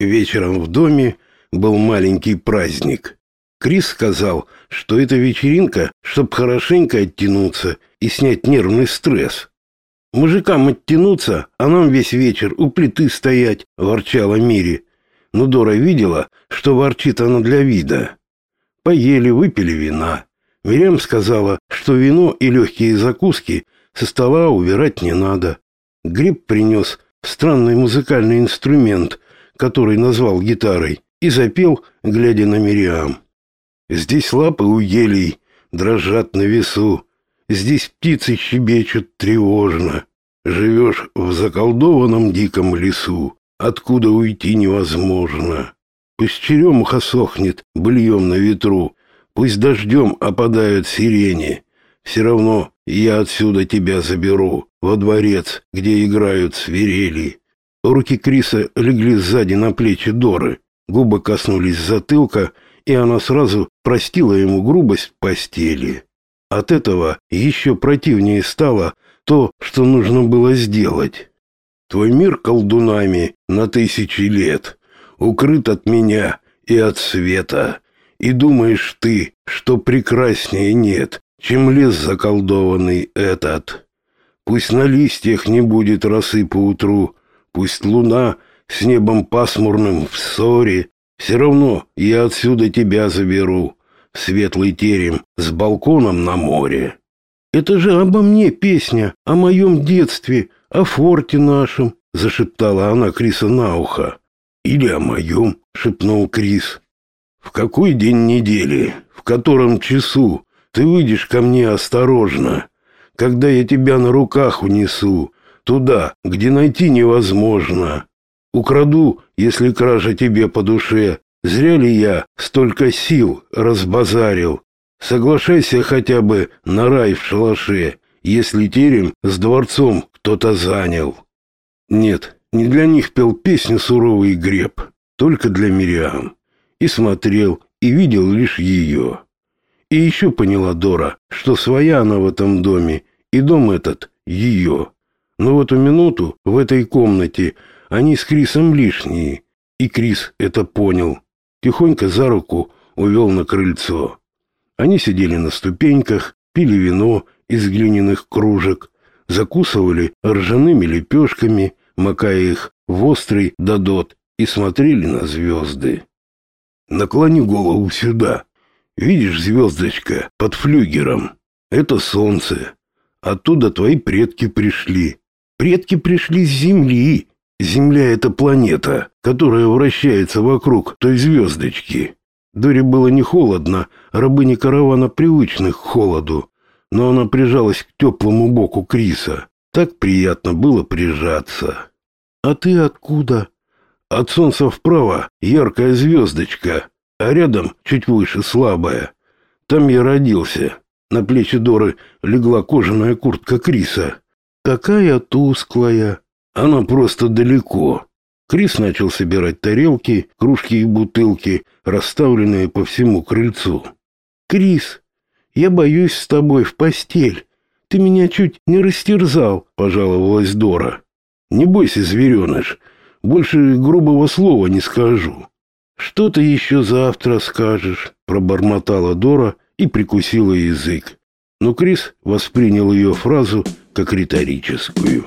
Вечером в доме был маленький праздник. Крис сказал, что это вечеринка, чтобы хорошенько оттянуться и снять нервный стресс. Мужикам оттянуться, а нам весь вечер у плиты стоять, ворчала Мири. Но Дора видела, что ворчит она для вида. Поели, выпили вина. Мирям сказала, что вино и легкие закуски со стола убирать не надо. Гриб принес странный музыкальный инструмент, который назвал гитарой, и запел, глядя на Мириам. Здесь лапы у елей дрожат на весу, здесь птицы щебечут тревожно. Живешь в заколдованном диком лесу, откуда уйти невозможно. Пусть черемуха сохнет быльем на ветру, пусть дождем опадают сирени. Все равно я отсюда тебя заберу, во дворец, где играют свирели. Руки Криса легли сзади на плечи Доры, губы коснулись затылка, и она сразу простила ему грубость постели. От этого еще противнее стало то, что нужно было сделать. Твой мир колдунами на тысячи лет укрыт от меня и от света. И думаешь ты, что прекраснее нет, чем лес заколдованный этот. Пусть на листьях не будет росы поутру, пусть луна с небом пасмурным в ссоре, все равно я отсюда тебя заберу, в светлый терем с балконом на море. Это же обо мне песня, о моем детстве, о форте нашем, зашептала она Криса на ухо. Или о моем, шепнул Крис. В какой день недели, в котором часу ты выйдешь ко мне осторожно, когда я тебя на руках унесу, туда, где найти невозможно. Украду, если кража тебе по душе. Зря ли я столько сил разбазарил? Соглашайся хотя бы на рай в шалаше, если терем с дворцом кто-то занял. Нет, не для них пел песню суровый греб, только для Мириам. И смотрел, и видел лишь ее. И еще поняла Дора, что своя она в этом доме, и дом этот ее. Но в эту минуту в этой комнате они с Крисом лишние, и Крис это понял. Тихонько за руку увел на крыльцо. Они сидели на ступеньках, пили вино из глиняных кружек, закусывали ржаными лепешками, макая их в острый додот, и смотрели на звезды. «Наклони голову сюда. Видишь, звездочка, под флюгером? Это солнце. Оттуда твои предки пришли. Предки пришли с Земли. Земля — это планета, которая вращается вокруг той звездочки. Доре было не холодно, рабыне каравана привычных к холоду, но она прижалась к теплому боку Криса. Так приятно было прижаться. «А ты откуда?» «От солнца вправо яркая звездочка, а рядом, чуть выше, слабая. Там я родился». На плечи Доры легла кожаная куртка Криса. «Такая тусклая». Она просто далеко. Крис начал собирать тарелки, кружки и бутылки, расставленные по всему крыльцу. «Крис, я боюсь с тобой в постель. Ты меня чуть не растерзал», — пожаловалась Дора. «Не бойся, звереныш, больше грубого слова не скажу». «Что ты еще завтра скажешь?» — пробормотала Дора и прикусила язык. Но Крис воспринял ее фразу как риторическую.